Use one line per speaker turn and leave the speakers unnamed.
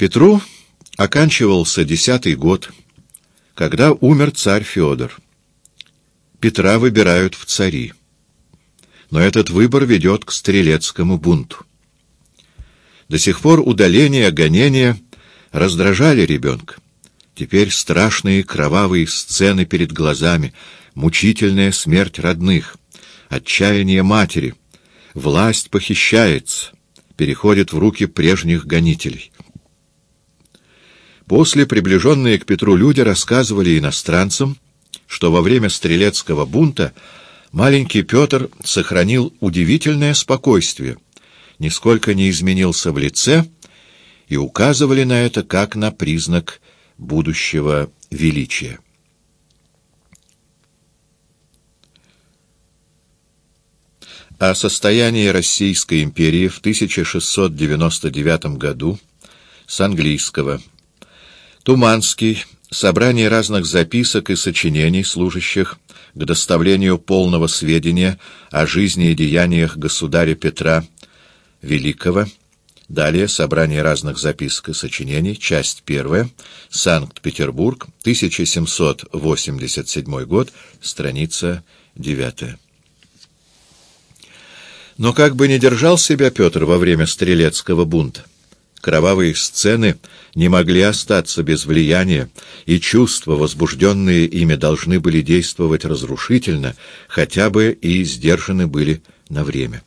Петру оканчивался десятый год, когда умер царь Федор. Петра выбирают в цари. Но этот выбор ведет к стрелецкому бунту. До сих пор удаление, гонения раздражали ребенка. Теперь страшные кровавые сцены перед глазами, мучительная смерть родных, отчаяние матери. Власть похищается, переходит в руки прежних гонителей. После приближенные к Петру люди рассказывали иностранцам, что во время стрелецкого бунта маленький Петр сохранил удивительное спокойствие, нисколько не изменился в лице и указывали на это как на признак будущего величия. О состоянии Российской империи в 1699 году с английского. Туманский собрание разных записок и сочинений, служащих к доставлению полного сведения о жизни и деяниях государя Петра Великого. Далее собрание разных записок и сочинений, часть первая, Санкт-Петербург, 1787 год, страница 9. Но как бы ни держал себя Петр во время стрелецкого бунта, Кровавые сцены не могли остаться без влияния, и чувства, возбужденные ими, должны были действовать разрушительно, хотя бы и сдержаны были на время.